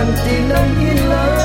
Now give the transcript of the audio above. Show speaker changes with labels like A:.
A: tan tình lòng yên lặng.